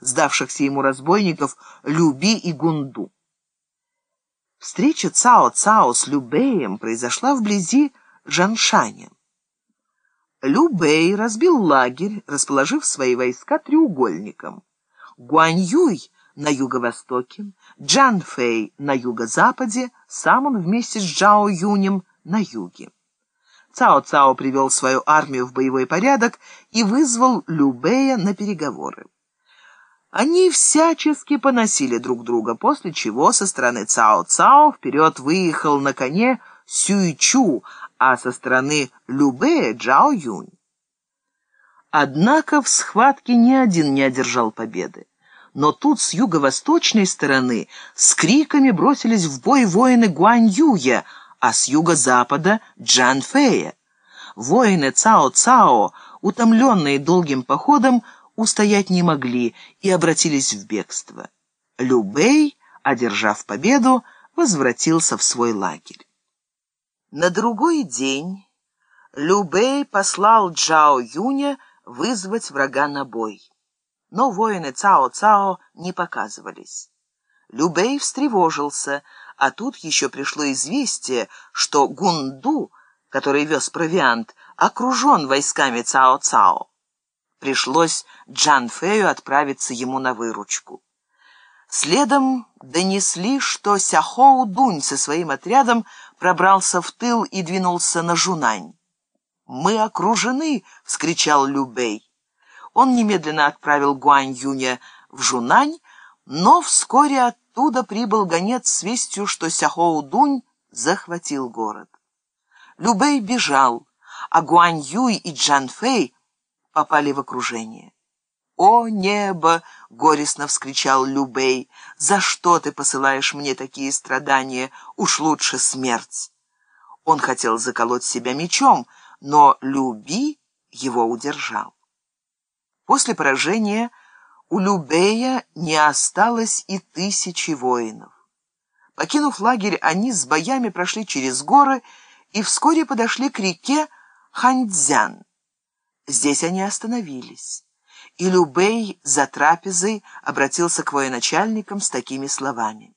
сдавшихся ему разбойников Люби и Гунду. Встреча Цао-Цао с Любеем произошла вблизи Жаншаня. Любей разбил лагерь, расположив свои войска треугольником. Гуаньюй на юго-востоке, Джанфэй на юго-западе, сам он вместе с Джао Юнем на юге. Цао-Цао привел свою армию в боевой порядок и вызвал Любея на переговоры. Они всячески поносили друг друга, после чего со стороны Цао-Цао вперед выехал на коне Сюйчу, а со стороны Любе Джао Юнь. Однако в схватке ни один не одержал победы. Но тут с юго-восточной стороны с криками бросились в бой воины Гуань Юя, а с юго-запада Джан Фэя. Воины Цао-Цао, утомленные долгим походом, устоять не могли и обратились в бегство. Любей, одержав победу, возвратился в свой лагерь. На другой день Любей послал Джао Юня вызвать врага на бой. Но воины Цао-Цао не показывались. Любей встревожился, а тут еще пришло известие, что Гунду, который вез провиант, окружен войсками Цао-Цао пришлось Джан Фею отправиться ему на выручку. Следом донесли, что Сяхоу Дунь со своим отрядом пробрался в тыл и двинулся на Жунань. «Мы окружены!» — вскричал Любей. Он немедленно отправил Гуань Юня в Жунань, но вскоре оттуда прибыл гонец с вестью, что Сяхоу Дунь захватил город. Любей бежал, а Гуань Юй и Джан Фэй попали в окружение. «О, небо!» — горестно вскричал Любей. «За что ты посылаешь мне такие страдания? Уж лучше смерть!» Он хотел заколоть себя мечом, но Люби его удержал. После поражения у Любея не осталось и тысячи воинов. Покинув лагерь, они с боями прошли через горы и вскоре подошли к реке Ханьцзян. Здесь они остановились. И Любей за трапезой обратился к военачальникам с такими словами.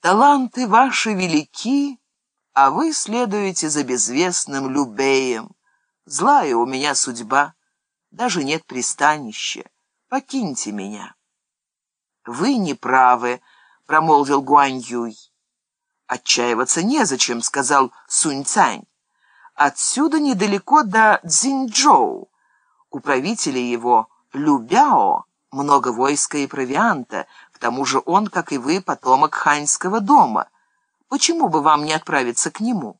«Таланты ваши велики, а вы следуете за безвестным Любеем. Злая у меня судьба, даже нет пристанища. Покиньте меня». «Вы не правы», — промолвил Гуань Юй. «Отчаиваться незачем», — сказал Сунь Цань. Отсюда недалеко до Цзиньчжоу. У правителя его Любяо много войска и провианта, к тому же он, как и вы, потомок ханьского дома. Почему бы вам не отправиться к нему?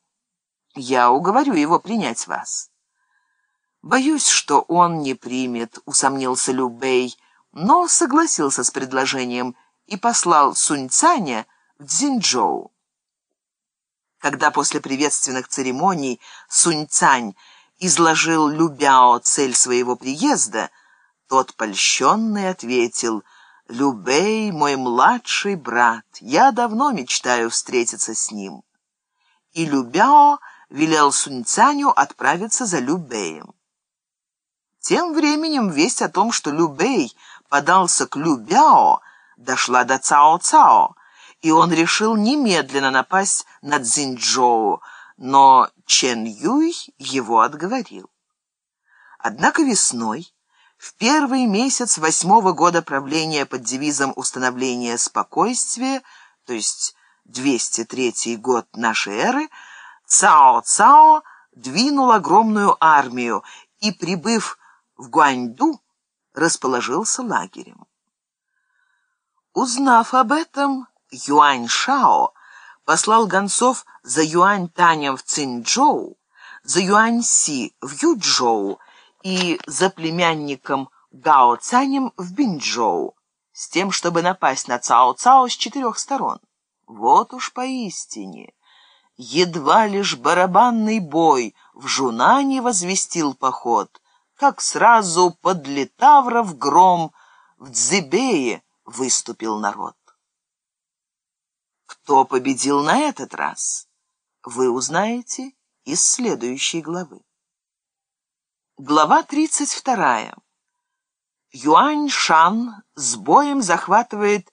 Я уговорю его принять вас. Боюсь, что он не примет, усомнился Любей, но согласился с предложением и послал Суньцаня в Цзиньчжоу. Когда после приветственных церемоний Сунь-Цань изложил Любяо цель своего приезда, тот польщенный ответил «Любей, мой младший брат, я давно мечтаю встретиться с ним». И Любяо велел Сунь-Цаню отправиться за Любеем. Тем временем весть о том, что Любей подался к Любяо, дошла до Цао-Цао, и он решил немедленно напасть на Цзиньчжоу, но Чен Юй его отговорил. Однако весной, в первый месяц восьмого года правления под девизом установления спокойствия, то есть 203 год нашей эры, Цао-Цао двинул огромную армию и, прибыв в Гуаньду, расположился лагерем. Узнав об этом, Юань Шао послал гонцов за Юань Танем в Цинчжоу, за Юань Си в Ючжоу и за племянником Гао Цанем в Бинчжоу, с тем, чтобы напасть на Цао Цао с четырех сторон. Вот уж поистине. Едва лишь барабанный бой в Жунане возвестил поход, как сразу под Литавров гром в Дзебее выступил народ. Кто победил на этот раз, вы узнаете из следующей главы. Глава 32. Юань Шан с боем захватывает